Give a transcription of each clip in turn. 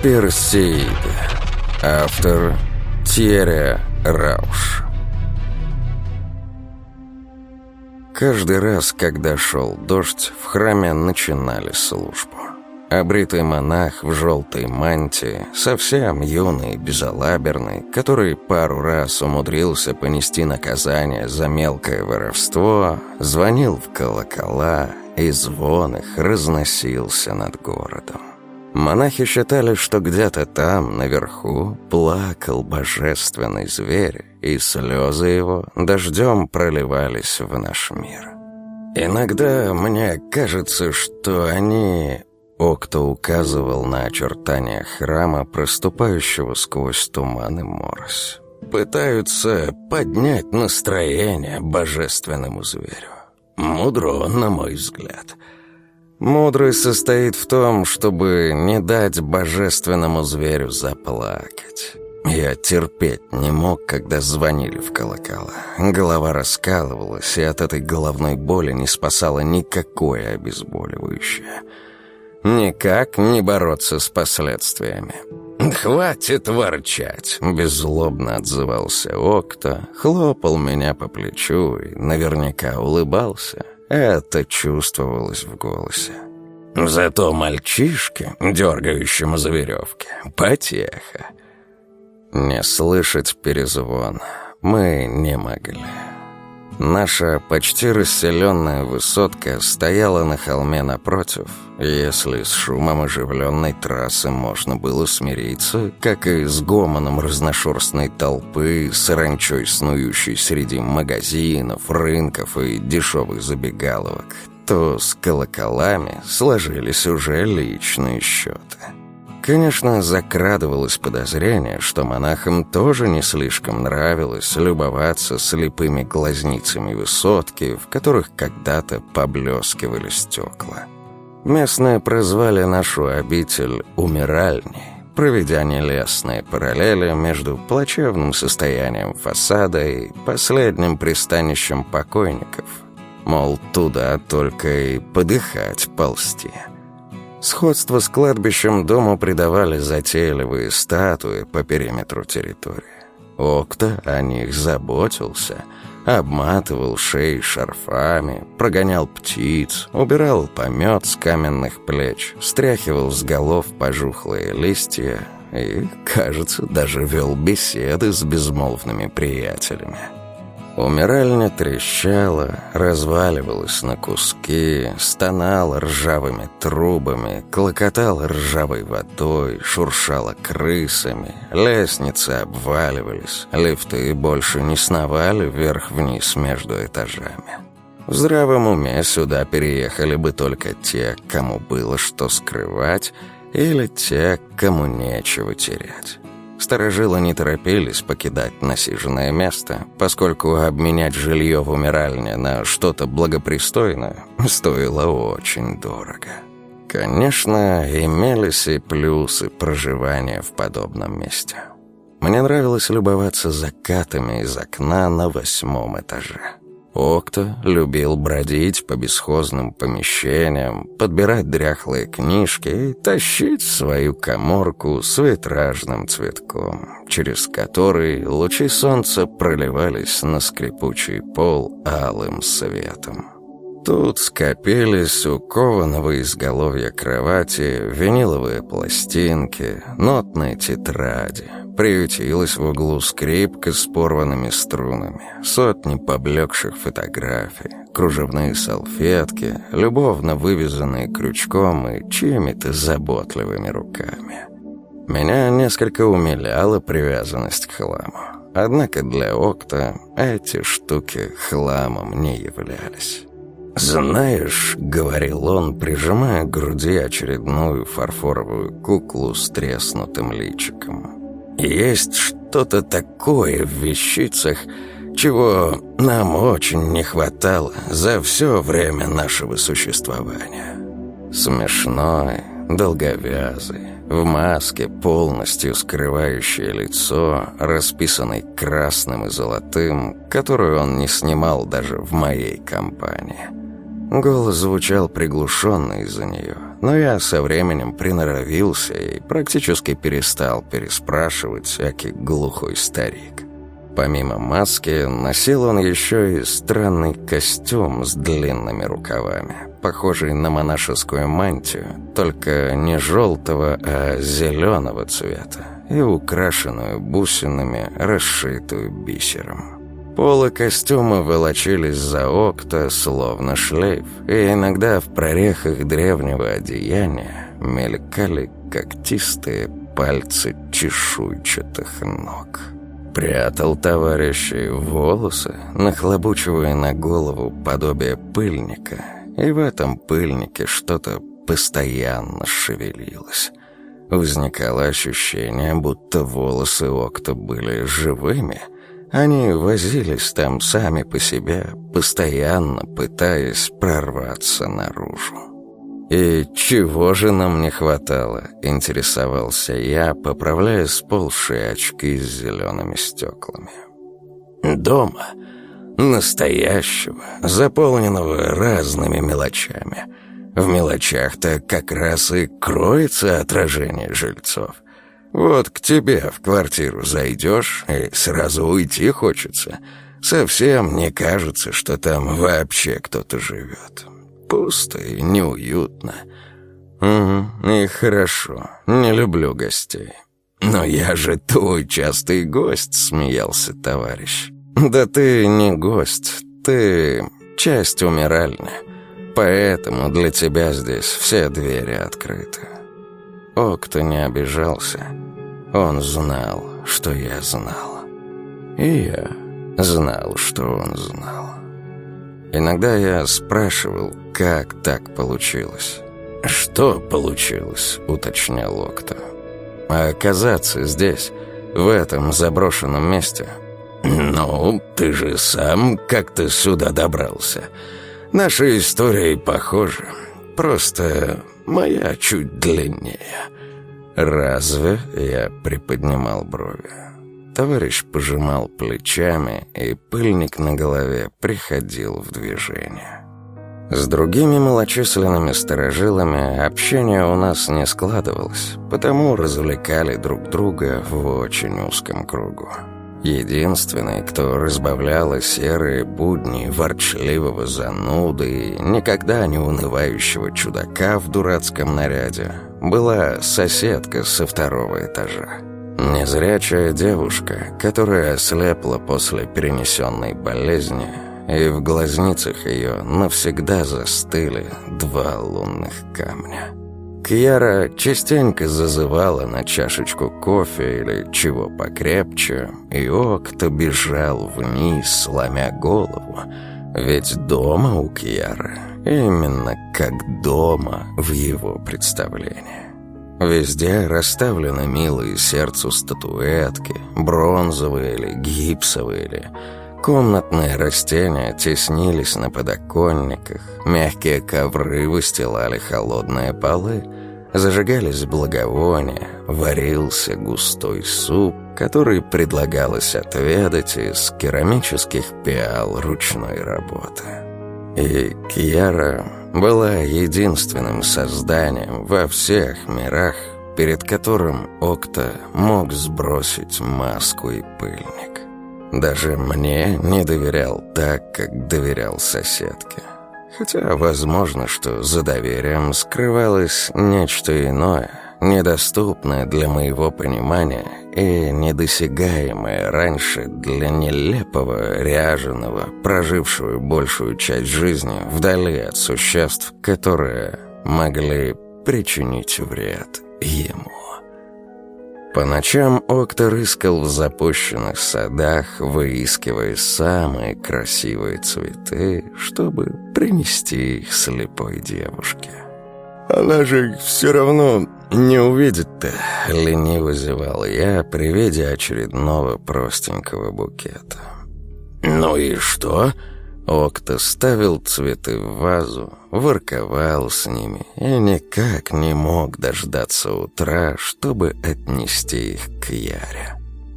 Персеида. Автор Тьеря Рауш. Каждый раз, когда шел дождь, в храме начинали службу. Обритый монах в желтой мантии, совсем юный, безалаберный, который пару раз умудрился понести наказание за мелкое воровство, звонил в колокола, и звон их разносился над городом. Монахи считали, что где-то там, наверху, плакал божественный зверь, и слезы его дождем проливались в наш мир. Иногда мне кажется, что они Окто указывал на очертания храма, проступающего сквозь туман и морось. Пытаются поднять настроение божественному зверю. Мудро, на мой взгляд. Мудрость состоит в том, чтобы не дать божественному зверю заплакать. Я терпеть не мог, когда звонили в колокола. Голова раскалывалась, и от этой головной боли не спасало никакое обезболивающее. Никак не бороться с последствиями. «Хватит ворчать!» — беззлобно отзывался Окта, хлопал меня по плечу и наверняка улыбался. Это чувствовалось в голосе. Зато мальчишке, дергающему за веревки, потеха. Не слышать перезвона мы не могли. Наша почти расселенная высотка стояла на холме напротив. Если с шумом оживленной трассы можно было смириться, как и с гомоном разношерстной толпы, саранчой, снующей среди магазинов, рынков и дешевых забегаловок, то с колоколами сложились уже личные счеты. Конечно, закрадывалось подозрение, что монахам тоже не слишком нравилось любоваться слепыми глазницами высотки, в которых когда-то поблескивали стекла. Местные прозвали нашу обитель «умиральней», проведя нелестные параллели между плачевным состоянием фасада и последним пристанищем покойников. Мол, туда только и подыхать ползти – Сходство с кладбищем дому придавали затейливые статуи по периметру территории. Окта о них заботился, обматывал шеи шарфами, прогонял птиц, убирал помет с каменных плеч, стряхивал с голов пожухлые листья и, кажется, даже вел беседы с безмолвными приятелями. Умиральня трещала, разваливалась на куски, стонала ржавыми трубами, клокотала ржавой водой, шуршала крысами, лестницы обваливались, лифты больше не сновали вверх-вниз между этажами. В здравом уме сюда переехали бы только те, кому было что скрывать, или те, кому нечего терять. Старожилы не торопились покидать насиженное место, поскольку обменять жилье в умиральне на что-то благопристойное стоило очень дорого. Конечно, имелись и плюсы проживания в подобном месте. Мне нравилось любоваться закатами из окна на восьмом этаже. Окта любил бродить по бесхозным помещениям, подбирать дряхлые книжки и тащить свою коморку с витражным цветком, через который лучи солнца проливались на скрипучий пол алым светом. Тут скопились у кованого изголовья кровати виниловые пластинки, нотные тетради, приютилась в углу скрипка с порванными струнами, сотни поблекших фотографий, кружевные салфетки, любовно вывязанные крючком и чьими-то заботливыми руками. Меня несколько умиляла привязанность к хламу. Однако для Окта эти штуки хламом не являлись. «Знаешь», — говорил он, прижимая к груди очередную фарфоровую куклу с треснутым личиком, есть что-то такое в вещицах, чего нам очень не хватало за все время нашего существования. Смешной, долговязый, в маске, полностью скрывающее лицо, расписанной красным и золотым, которую он не снимал даже в моей компании. Голос звучал приглушенно из-за нее, но я со временем приноровился и практически перестал переспрашивать всякий глухой старик. Помимо маски, носил он еще и странный костюм с длинными рукавами, похожий на монашескую мантию, только не желтого, а зеленого цвета, и украшенную бусинами, расшитую бисером. Полы костюма волочились за окта, словно шлейф, и иногда в прорехах древнего одеяния мелькали когтистые пальцы чешуйчатых ног. Прятал товарищи волосы, нахлобучивая на голову подобие пыльника, и в этом пыльнике что-то постоянно шевелилось. Возникало ощущение, будто волосы Окта были живыми — они возились там сами по себе, постоянно пытаясь прорваться наружу. «И чего же нам не хватало?» — интересовался я, поправляя сползшие очки с зелеными стеклами. «Дома. Настоящего, заполненного разными мелочами. В мелочах-то как раз и кроется отражение жильцов». Вот к тебе в квартиру зайдешь, и сразу уйти хочется. Совсем не кажется, что там вообще кто-то живет. Пусто и неуютно. Угу, и хорошо. Не люблю гостей. Но я же твой частый гость, смеялся товарищ. Да ты не гость, ты часть умиральная. Поэтому для тебя здесь все двери открыты. О, кто не обижался. Он знал, что я знал. И я знал, что он знал. Иногда я спрашивал, как так получилось. «Что получилось?» — уточнял Окта. «А оказаться здесь, в этом заброшенном месте...» «Ну, ты же сам как-то сюда добрался. Наши истории похожи. Просто моя чуть длиннее». «Разве?» — я приподнимал брови. Товарищ пожимал плечами, и пыльник на голове приходил в движение. С другими малочисленными сторожилами общение у нас не складывалось, потому развлекали друг друга в очень узком кругу. Единственный, кто разбавляла серые будни ворчливого зануды и никогда не унывающего чудака в дурацком наряде, была соседка со второго этажа. Незрячая девушка, которая ослепла после перенесенной болезни, и в глазницах ее навсегда застыли два лунных камня. Кьяра частенько зазывала на чашечку кофе или чего покрепче, и Окта бежал вниз, сломя голову, ведь дома у Кьяры именно как дома в его представлении. Везде расставлены милые сердцу статуэтки, бронзовые или гипсовые или... Комнатные растения теснились на подоконниках, мягкие ковры выстилали холодные полы, зажигались благовония, варился густой суп, который предлагалось отведать из керамических пиал ручной работы. И Кьяра была единственным созданием во всех мирах, перед которым Окта мог сбросить маску и пыльник. Даже мне не доверял так, как доверял соседке. Хотя возможно, что за доверием скрывалось нечто иное, недоступное для моего понимания и недосягаемое раньше для нелепого, ряженого, прожившего большую часть жизни вдали от существ, которые могли причинить вред ему. По ночам Окта рыскал в запущенных садах, выискивая самые красивые цветы, чтобы принести их слепой девушке. «Она же все равно не увидит-то», — лениво зевал я при виде очередного простенького букета. «Ну и что?» Окта ставил цветы в вазу, ворковал с ними и никак не мог дождаться утра, чтобы отнести их к Яре.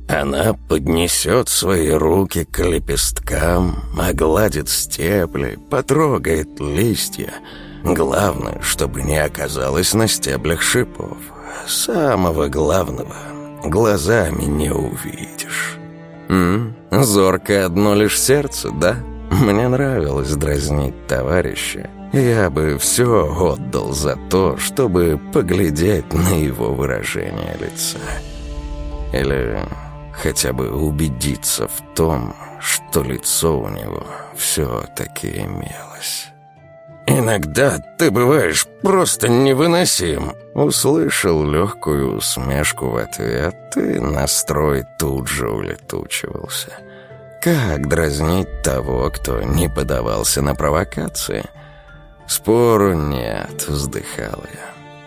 Она поднесет свои руки к лепесткам, огладит стебли, потрогает листья, Главное, чтобы не оказалось на стеблях шипов. Самого главного глазами не увидишь. М зорко одно лишь сердце, да? Мне нравилось дразнить товарища. Я бы все отдал за то, чтобы поглядеть на его выражение лица. Или хотя бы убедиться в том, что лицо у него все-таки имелось. «Иногда ты бываешь просто невыносим!» Услышал легкую усмешку в ответ, и настрой тут же улетучивался. Как дразнить того, кто не подавался на провокации? «Спору нет», — вздыхал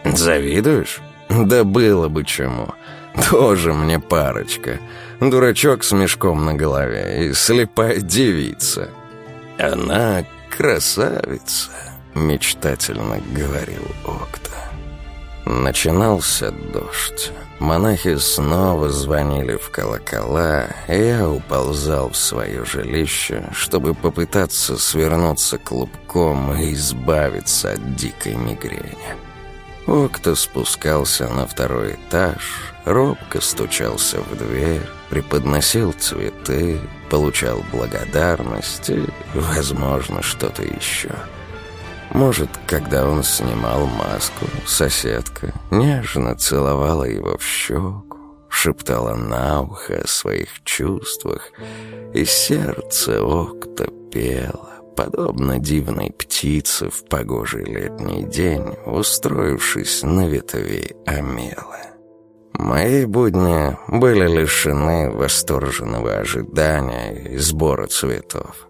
я. «Завидуешь? Да было бы чему. Тоже мне парочка. Дурачок с мешком на голове и слепая девица. Она красавица», — мечтательно говорил Окта. Начинался дождь. Монахи снова звонили в колокола, и я уползал в свое жилище, чтобы попытаться свернуться клубком и избавиться от дикой мигрени. Окта спускался на второй этаж, робко стучался в дверь, преподносил цветы, получал благодарность и, возможно, что-то еще — может, когда он снимал маску, соседка нежно целовала его в щеку, шептала на ухо о своих чувствах, и сердце Окта пело, подобно дивной птице в погожий летний день, устроившись на ветви Амелы. Мои будни были лишены восторженного ожидания и сбора цветов.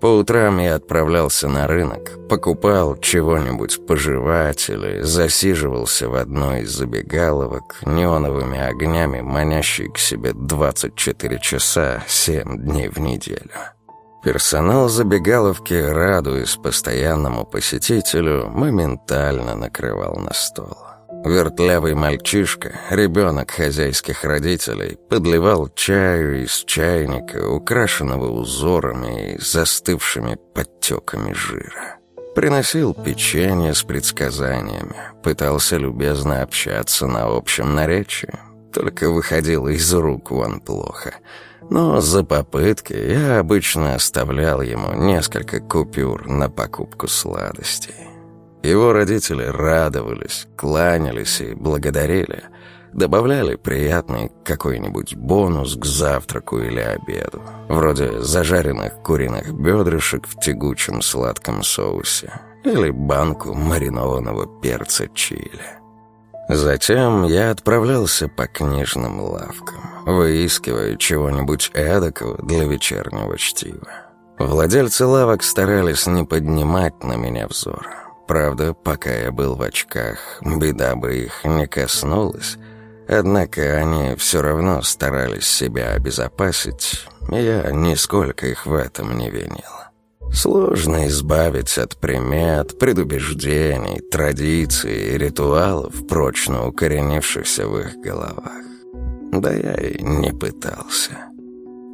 По утрам я отправлялся на рынок, покупал чего-нибудь пожевать или засиживался в одной из забегаловок неоновыми огнями, манящей к себе 24 часа 7 дней в неделю. Персонал забегаловки, радуясь постоянному посетителю, моментально накрывал на стол. Вертлявый мальчишка, ребенок хозяйских родителей, подливал чаю из чайника, украшенного узорами и застывшими подтеками жира. Приносил печенье с предсказаниями, пытался любезно общаться на общем наречии, только выходило из рук вон плохо. Но за попытки я обычно оставлял ему несколько купюр на покупку сладостей. Его родители радовались, кланялись и благодарили, добавляли приятный какой-нибудь бонус к завтраку или обеду, вроде зажаренных куриных бедрышек в тягучем сладком соусе или банку маринованного перца чили. Затем я отправлялся по книжным лавкам, выискивая чего-нибудь эдакого для вечернего чтива. Владельцы лавок старались не поднимать на меня взора. Правда, пока я был в очках, беда бы их не коснулась. Однако они все равно старались себя обезопасить, и я нисколько их в этом не винил. Сложно избавиться от примет, предубеждений, традиций и ритуалов, прочно укоренившихся в их головах. Да я и не пытался.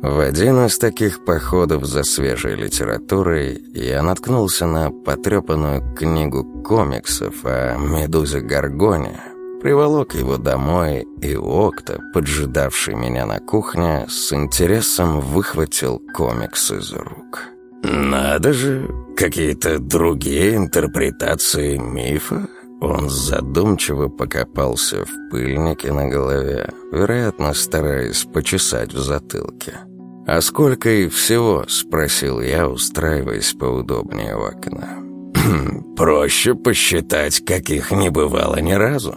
В один из таких походов за свежей литературой я наткнулся на потрепанную книгу комиксов о Медузе Гаргоне, приволок его домой, и Окта, поджидавший меня на кухне, с интересом выхватил комикс из рук. «Надо же, какие-то другие интерпретации мифа?» Он задумчиво покопался в пыльнике на голове, вероятно, стараясь почесать в затылке. «А сколько их всего?» — спросил я, устраиваясь поудобнее у окна. «Проще посчитать, каких не бывало ни разу».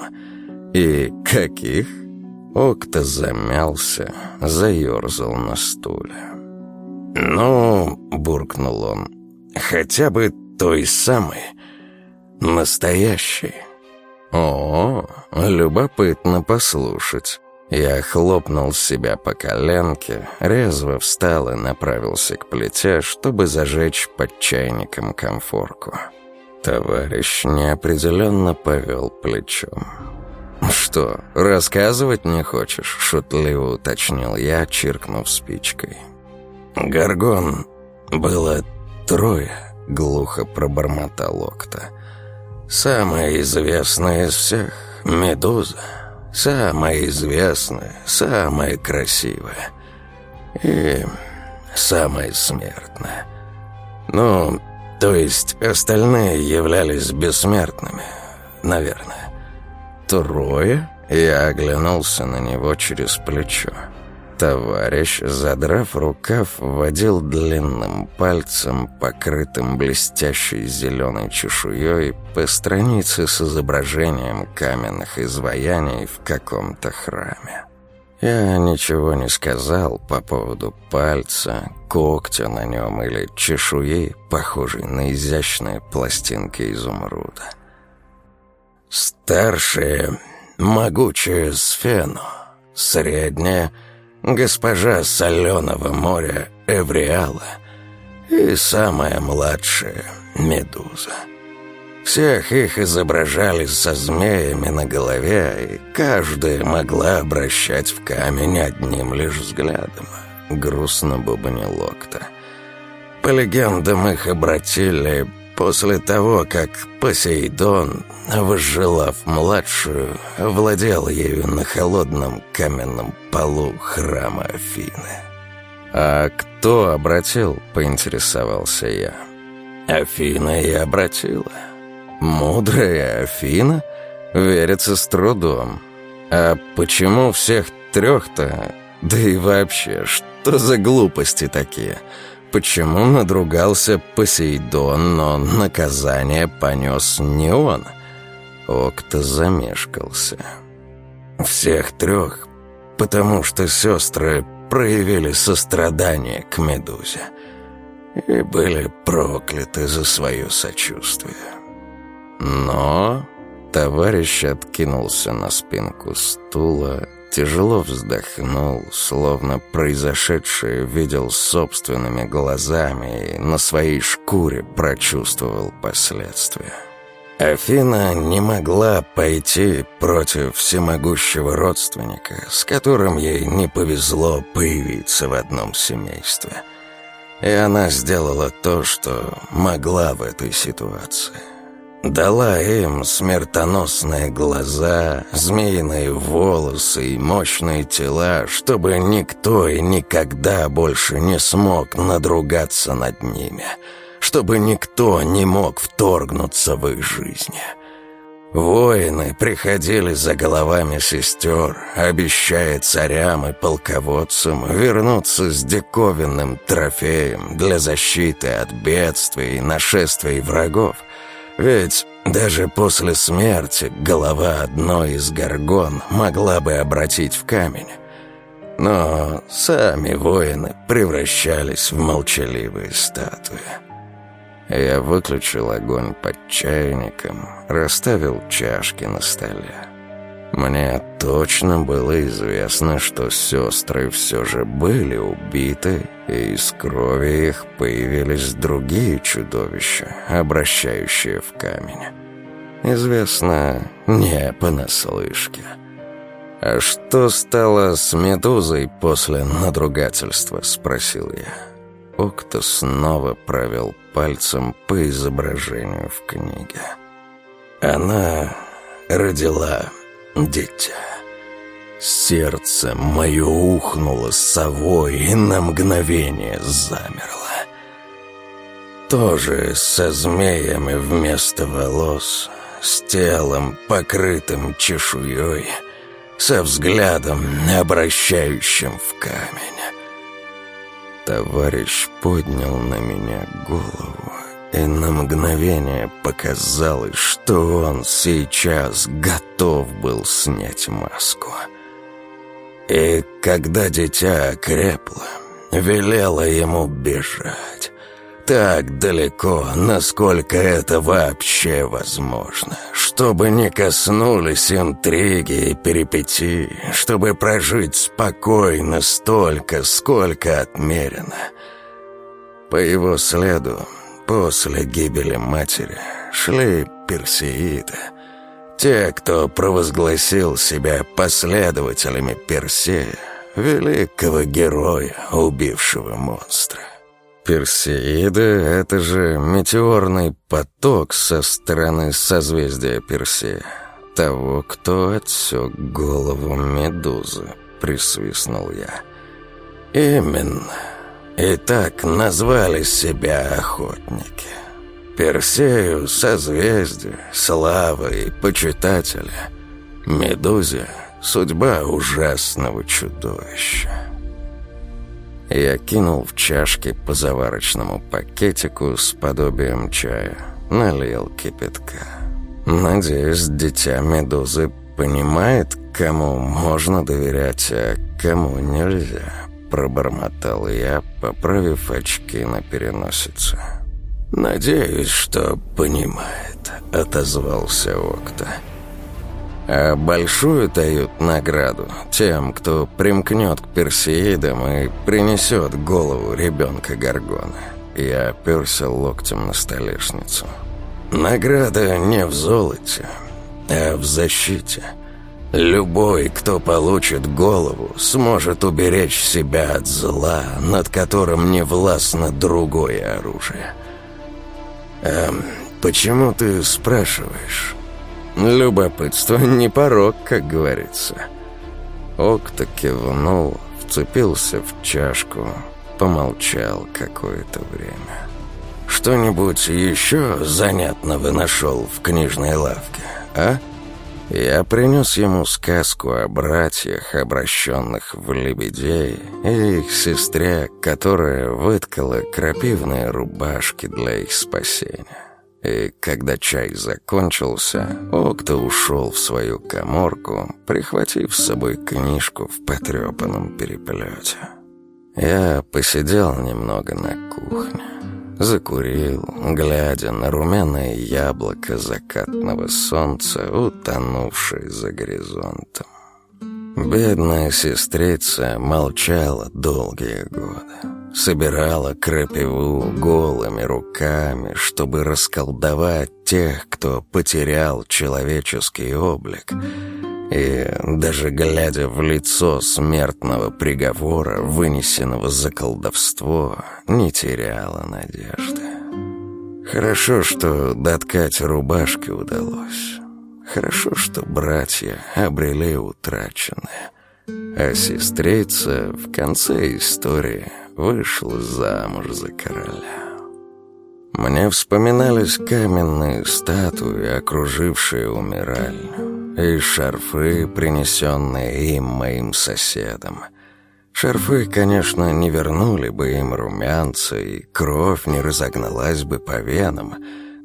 «И каких?» Окта замялся, заерзал на стуле. «Ну, — буркнул он, — хотя бы той самой, настоящей». «О, любопытно послушать». Я хлопнул себя по коленке, резво встал и направился к плите, чтобы зажечь под чайником конфорку. Товарищ неопределенно повел плечом. «Что, рассказывать не хочешь?» — шутливо уточнил я, чиркнув спичкой. «Гаргон было трое», — глухо пробормотал Окта. Самая известная из всех — Медуза. Самая известная, самая красивая. И самая смертная. Ну, то есть остальные являлись бессмертными, наверное. Трое? Я оглянулся на него через плечо. Товарищ, задрав рукав, водил длинным пальцем, покрытым блестящей зеленой чешуей, по странице с изображением каменных изваяний в каком-то храме. Я ничего не сказал по поводу пальца, когтя на нем или чешуи, похожей на изящные пластинки изумруда. Старшая — могучая сфену, средняя — госпожа Соленого моря Эвриала и самая младшая Медуза. Всех их изображали со змеями на голове, и каждая могла обращать в камень одним лишь взглядом. Грустно бубнил Локта. По легендам их обратили После того, как Посейдон, возжелав-младшую, владел ею на холодном каменном полу храма Афины. «А кто обратил?» — поинтересовался я. «Афина и обратила. Мудрая Афина? Верится с трудом. А почему всех трех-то? Да и вообще, что за глупости такие?» Почему надругался Посейдон, но наказание понес не он. Окта замешкался. Всех трех, потому что сестры проявили сострадание к Медузе и были прокляты за свое сочувствие. Но товарищ откинулся на спинку стула Тяжело вздохнул, словно произошедшее видел собственными глазами и на своей шкуре прочувствовал последствия. Афина не могла пойти против всемогущего родственника, с которым ей не повезло появиться в одном семействе. И она сделала то, что могла в этой ситуации – Дала им смертоносные глаза, змеиные волосы и мощные тела, чтобы никто и никогда больше не смог надругаться над ними, чтобы никто не мог вторгнуться в их жизни. Воины приходили за головами сестер, обещая царям и полководцам вернуться с диковинным трофеем для защиты от бедствий и нашествий врагов – ведь даже после смерти голова одной из горгон могла бы обратить в камень. Но сами воины превращались в молчаливые статуи. Я выключил огонь под чайником, расставил чашки на столе. Мне точно было известно, что сестры все же были убиты, и из крови их появились другие чудовища, обращающие в камень. Известно не понаслышке. «А что стало с Медузой после надругательства?» — спросил я. Окто снова провел пальцем по изображению в книге. Она родила дитя. Сердце мое ухнуло совой и на мгновение замерло. Тоже со змеями вместо волос, с телом, покрытым чешуей, со взглядом, обращающим в камень. Товарищ поднял на меня голову и на мгновение показалось, что он сейчас готов был снять маску. И когда дитя окрепло, велела ему бежать. Так далеко, насколько это вообще возможно, чтобы не коснулись интриги и перипетии, чтобы прожить спокойно столько, сколько отмерено. По его следу После гибели матери шли персеиды. Те, кто провозгласил себя последователями Персея, великого героя, убившего монстра. Персеида — это же метеорный поток со стороны созвездия Персея. Того, кто отсек голову медузы, присвистнул я. Именно. И так назвали себя охотники. Персею — созвездие, слава и почитатели. Медузе — судьба ужасного чудовища. Я кинул в чашки по заварочному пакетику с подобием чая, налил кипятка. Надеюсь, дитя Медузы понимает, кому можно доверять, а кому нельзя, пробормотал я, поправив очки на переносице. «Надеюсь, что понимает», — отозвался Окта. А большую дают награду тем, кто примкнет к персеидам и принесет голову ребенка Гаргона. Я оперся локтем на столешницу. Награда не в золоте, а в защите. Любой, кто получит голову, сможет уберечь себя от зла, над которым не властно другое оружие. «Эм, почему ты спрашиваешь?» Любопытство не порог, как говорится. Окта кивнул, вцепился в чашку, помолчал какое-то время. «Что-нибудь еще занятного нашел в книжной лавке, а?» Я принес ему сказку о братьях, обращенных в лебедей, и их сестре, которая выткала крапивные рубашки для их спасения. И когда чай закончился, Окта ушел в свою коморку, прихватив с собой книжку в потрепанном переплете. Я посидел немного на кухне, закурил, глядя на румяное яблоко закатного солнца, утонувшее за горизонтом. Бедная сестрица молчала долгие годы собирала крапиву голыми руками, чтобы расколдовать тех, кто потерял человеческий облик. И даже глядя в лицо смертного приговора, вынесенного за колдовство, не теряла надежды. Хорошо, что доткать рубашки удалось. Хорошо, что братья обрели утраченное. А сестрица в конце истории вышла замуж за короля. Мне вспоминались каменные статуи, окружившие умиральню, и шарфы, принесенные им моим соседам. Шарфы, конечно, не вернули бы им румянца, и кровь не разогналась бы по венам,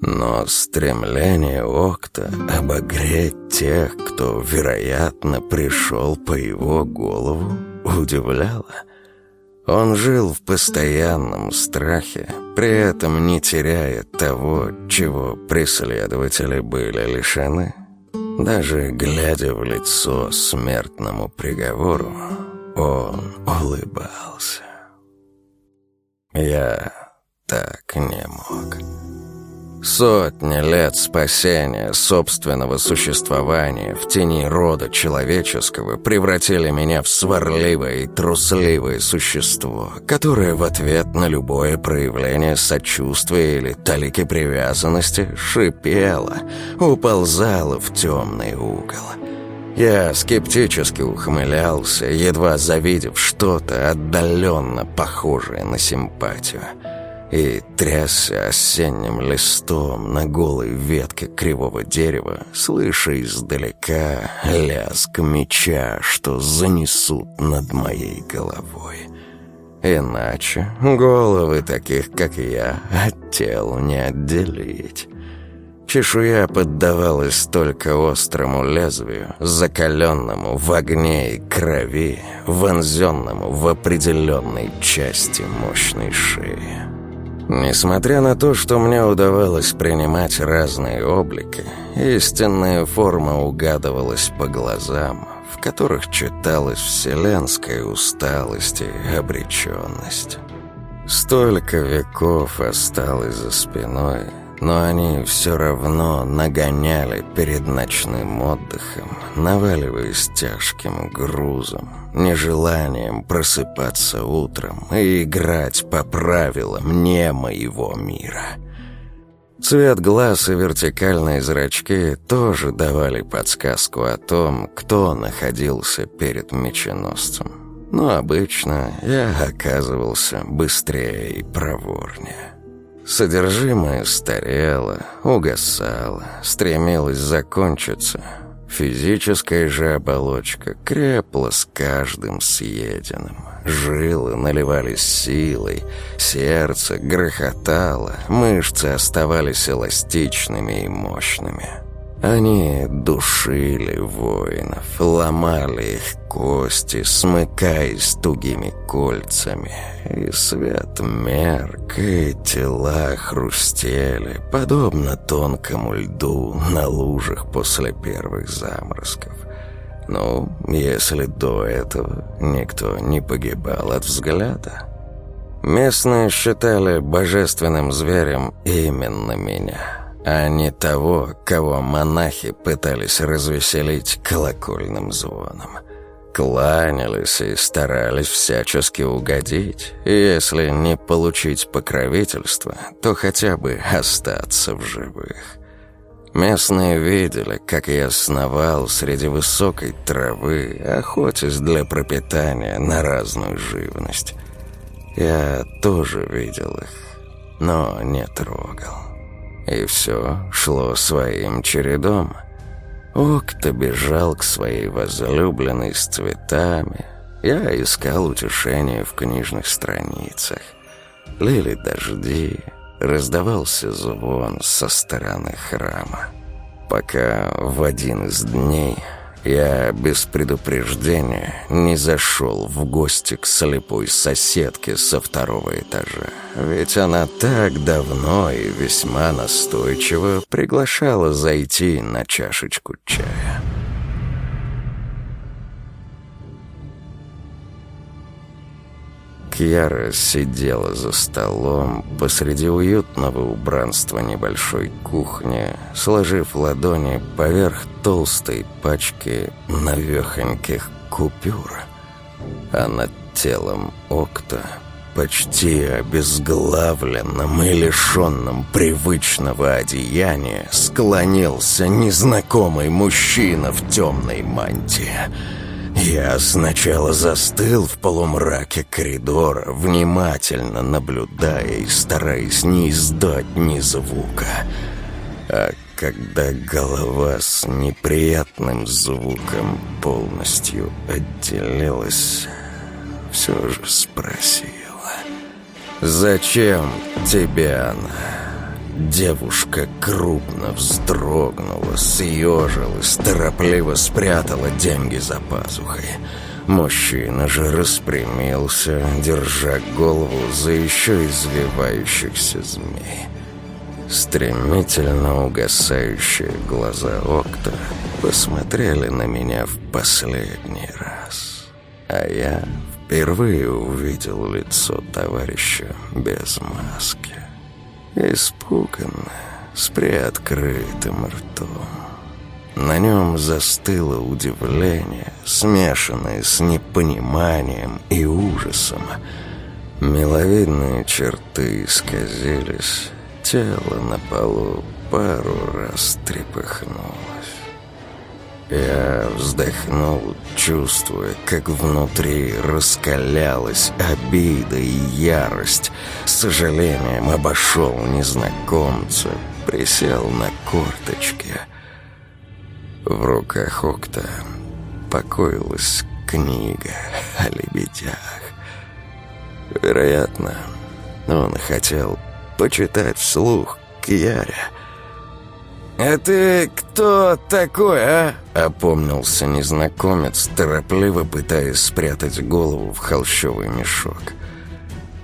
но стремление Окта обогреть тех, кто, вероятно, пришел по его голову, удивляло. Он жил в постоянном страхе, при этом не теряя того, чего преследователи были лишены. Даже глядя в лицо смертному приговору, он улыбался. Я так не мог. Сотни лет спасения собственного существования в тени рода человеческого превратили меня в сварливое и трусливое существо, которое в ответ на любое проявление сочувствия или талики привязанности шипело, уползало в темный угол. Я скептически ухмылялся, едва завидев что-то отдаленно похожее на симпатию – и трясся осенним листом на голой ветке кривого дерева, слыша издалека лязг меча, что занесут над моей головой. Иначе головы таких, как я, от тел не отделить. Чешуя поддавалась только острому лезвию, закаленному в огне и крови, вонзенному в определенной части мощной шеи. Несмотря на то, что мне удавалось принимать разные облики, истинная форма угадывалась по глазам, в которых читалась вселенская усталость и обреченность. Столько веков осталось за спиной, но они все равно нагоняли перед ночным отдыхом, наваливаясь тяжким грузом, нежеланием просыпаться утром и играть по правилам не моего мира. Цвет глаз и вертикальные зрачки тоже давали подсказку о том, кто находился перед меченосцем. Но обычно я оказывался быстрее и проворнее. Содержимое старело, угасало, стремилось закончиться. Физическая же оболочка крепла с каждым съеденным. Жилы наливались силой, сердце грохотало, мышцы оставались эластичными и мощными. Они душили воинов, ломали их кости, смыкаясь тугими кольцами. И свет мерк, и тела хрустели, подобно тонкому льду на лужах после первых заморозков. Ну, если до этого никто не погибал от взгляда. Местные считали божественным зверем именно меня а не того, кого монахи пытались развеселить колокольным звоном. Кланялись и старались всячески угодить, и если не получить покровительство, то хотя бы остаться в живых. Местные видели, как я сновал среди высокой травы, охотясь для пропитания на разную живность. Я тоже видел их, но не трогал. И все шло своим чередом. Окта бежал к своей возлюбленной с цветами. Я искал утешение в книжных страницах. Лили дожди, раздавался звон со стороны храма. Пока в один из дней я без предупреждения не зашел в гости к слепой соседке со второго этажа. Ведь она так давно и весьма настойчиво приглашала зайти на чашечку чая. Кьяра сидела за столом посреди уютного убранства небольшой кухни, сложив ладони поверх толстой пачки навехоньких купюр. А над телом Окта, почти обезглавленным и лишенным привычного одеяния, склонился незнакомый мужчина в темной мантии — я сначала застыл в полумраке коридора, внимательно наблюдая и стараясь не издать ни звука. А когда голова с неприятным звуком полностью отделилась, все же спросила. «Зачем тебе она?» Девушка крупно вздрогнула, съежилась, торопливо спрятала деньги за пазухой. Мужчина же распрямился, держа голову за еще извивающихся змей. Стремительно угасающие глаза Окта посмотрели на меня в последний раз. А я впервые увидел лицо товарища без маски испуганная, с приоткрытым ртом. На нем застыло удивление, смешанное с непониманием и ужасом. Миловидные черты исказились, тело на полу пару раз трепыхнулось. Я вздохнул, чувствуя, как внутри раскалялась обида и ярость. С сожалением обошел незнакомца, присел на корточки. В руках Окта покоилась книга о лебедях. Вероятно, он хотел почитать вслух Кьяре, «А ты кто такой, а?» Опомнился незнакомец, торопливо пытаясь спрятать голову в холщовый мешок.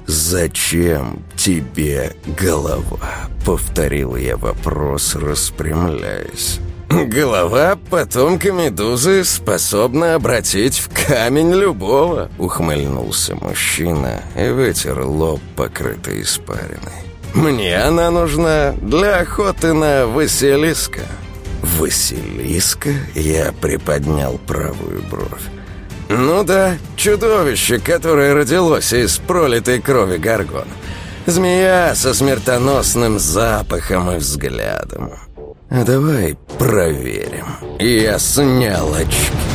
«Зачем тебе голова?» Повторил я вопрос, распрямляясь. «Голова потомка Медузы способна обратить в камень любого», ухмыльнулся мужчина и вытер лоб, покрытый испариной. Мне она нужна для охоты на Василиска». «Василиска?» — я приподнял правую бровь. «Ну да, чудовище, которое родилось из пролитой крови Гаргона. Змея со смертоносным запахом и взглядом. Давай проверим». Я снял очки.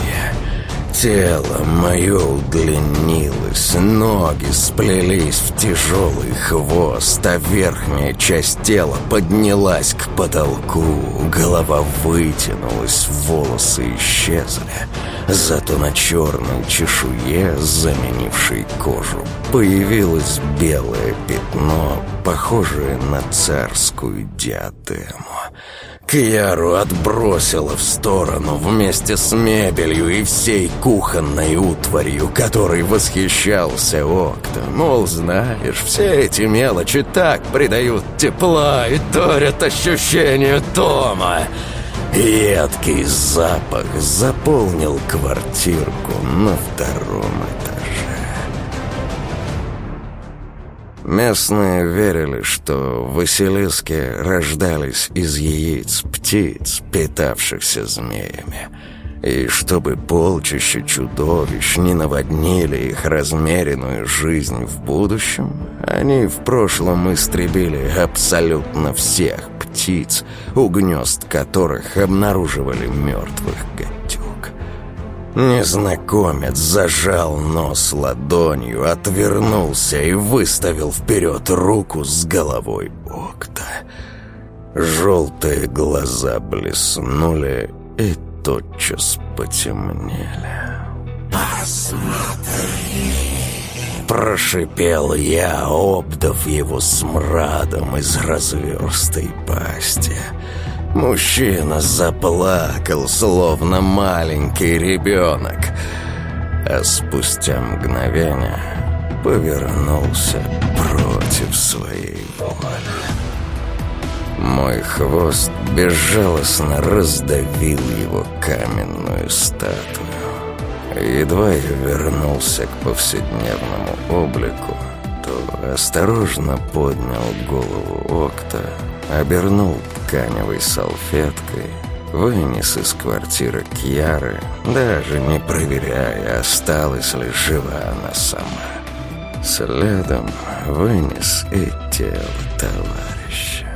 Тело мое удлинилось, ноги сплелись в тяжелый хвост, а верхняя часть тела поднялась к потолку, голова вытянулась, волосы исчезли. Зато на черной чешуе, заменившей кожу, появилось белое пятно, похожее на царскую диадему. Кьяру отбросила в сторону вместе с мебелью и всей кухонной утварью, которой восхищался Окта. Мол, знаешь, все эти мелочи так придают тепла и торят ощущение дома. Едкий запах заполнил квартирку на втором этаже. Местные верили, что Василиски рождались из яиц птиц, питавшихся змеями. И чтобы полчища чудовищ не наводнили их размеренную жизнь в будущем, они в прошлом истребили абсолютно всех птиц, у гнезд которых обнаруживали мертвых гадюк. Незнакомец зажал нос ладонью, отвернулся и выставил вперед руку с головой Окта. Желтые глаза блеснули и тотчас потемнели. «Посмотри!» Прошипел я, обдав его смрадом из разверстой пасти. Мужчина заплакал, словно маленький ребенок, а спустя мгновение повернулся против своей воли. Мой хвост безжалостно раздавил его каменную статую. Едва я вернулся к повседневному облику, то осторожно поднял голову Окта, обернул тканевой салфеткой, вынес из квартиры Кьяры, даже не проверяя, осталась ли жива она сама. Следом вынес и тело товарища.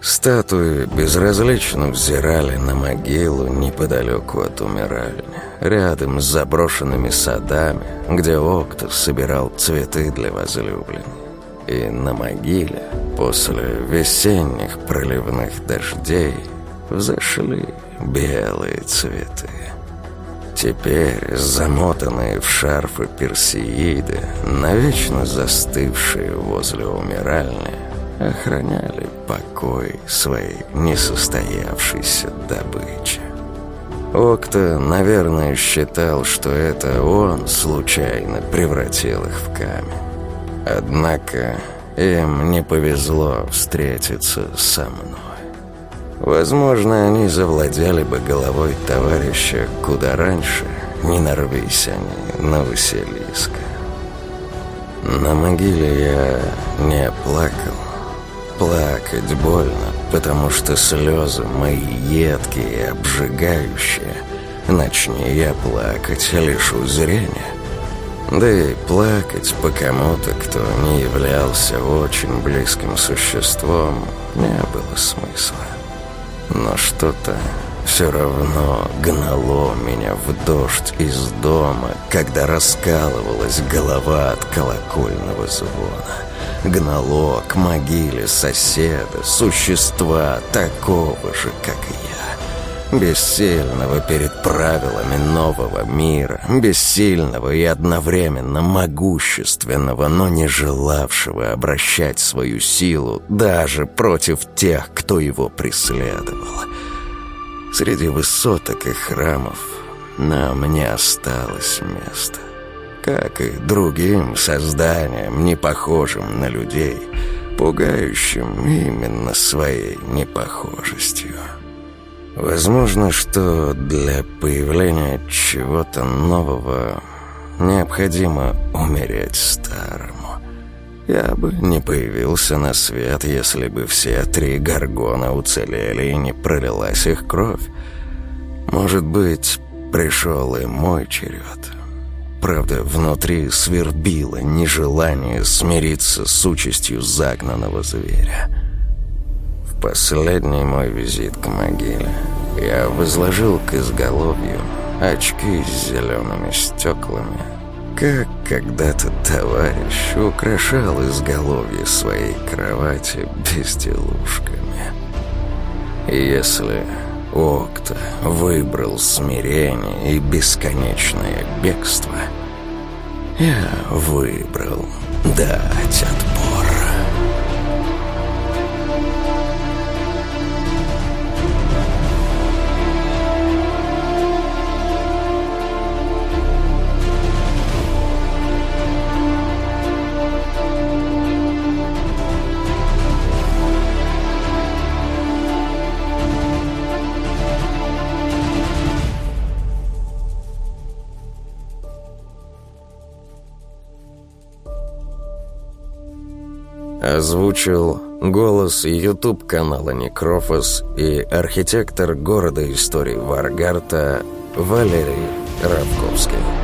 Статуи безразлично взирали на могилу неподалеку от умиральни, рядом с заброшенными садами, где Окта собирал цветы для возлюбленной. И на могиле после весенних проливных дождей взошли белые цветы. Теперь, замотанные в шарфы персеиды, навечно застывшие возле умиральни, охраняли покой своей несостоявшейся добычи. Окта, наверное, считал, что это он случайно превратил их в камень. Однако им не повезло встретиться со мной. Возможно, они завладели бы головой товарища куда раньше, не нарвись они на Василиска. На могиле я не плакал. Плакать больно, потому что слезы мои едкие и обжигающие. Начни я плакать, лишу зрения. Да и плакать по кому-то, кто не являлся очень близким существом, не было смысла. Но что-то все равно гнало меня в дождь из дома, когда раскалывалась голова от колокольного звона. Гнало к могиле соседа, существа такого же, как и я бессильного перед правилами нового мира, бессильного и одновременно могущественного, но не желавшего обращать свою силу даже против тех, кто его преследовал. Среди высоток и храмов нам не осталось места, как и другим созданиям, не похожим на людей, пугающим именно своей непохожестью. Возможно, что для появления чего-то нового необходимо умереть старому. Я бы не появился на свет, если бы все три горгона уцелели и не пролилась их кровь. Может быть, пришел и мой черед. Правда, внутри свербило нежелание смириться с участью загнанного зверя. Последний мой визит к могиле я возложил к изголовью очки с зелеными стеклами, как когда-то товарищ украшал изголовье своей кровати безделушками. И если Окта выбрал смирение и бесконечное бегство, я выбрал дать Озвучил голос YouTube-канала Некрофос и архитектор города истории Варгарта Валерий Равковский.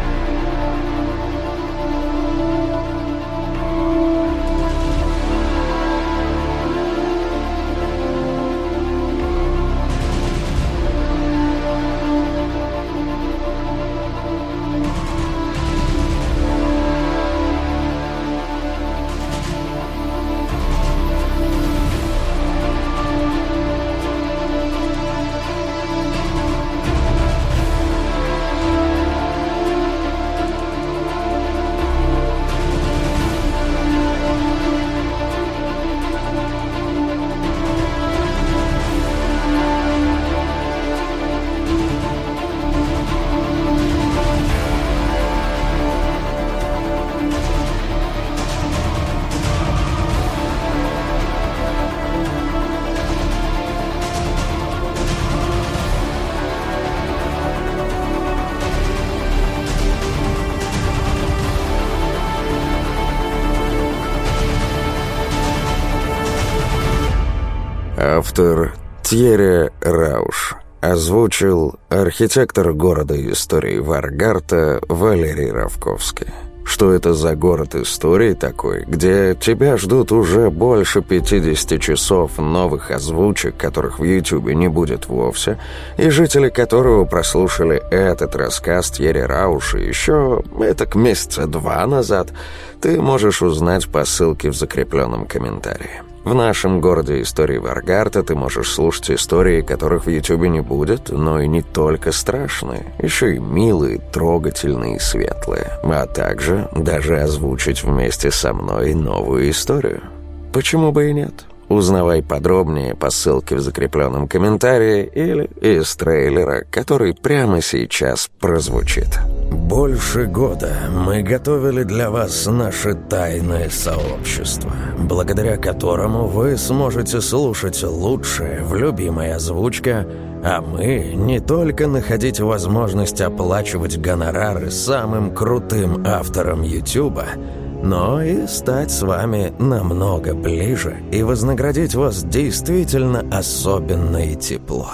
Автор Тьерри Рауш. Озвучил архитектор города истории Варгарта Валерий Равковский. Что это за город истории такой, где тебя ждут уже больше 50 часов новых озвучек, которых в Ютубе не будет вовсе, и жители которого прослушали этот рассказ Тьерри Рауша еще, это к месяца два назад, ты можешь узнать по ссылке в закрепленном комментарии. В нашем городе истории Варгарта ты можешь слушать истории, которых в Ютубе не будет, но и не только страшные, еще и милые, трогательные и светлые, а также даже озвучить вместе со мной новую историю. Почему бы и нет? Узнавай подробнее по ссылке в закрепленном комментарии или из трейлера, который прямо сейчас прозвучит. Больше года мы готовили для вас наше тайное сообщество, благодаря которому вы сможете слушать лучшее в любимой озвучке, а мы не только находить возможность оплачивать гонорары самым крутым авторам YouTube, но и стать с вами намного ближе и вознаградить вас действительно особенно и тепло.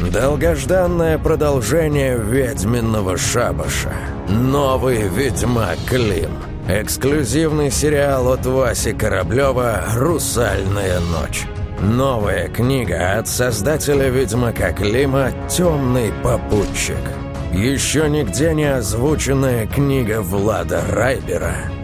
Долгожданное продолжение «Ведьминого шабаша». Новый «Ведьмак Клим». Эксклюзивный сериал от Васи Кораблева «Русальная ночь». Новая книга от создателя «Ведьмака Клима» «Темный попутчик». Еще нигде не озвученная книга Влада Райбера –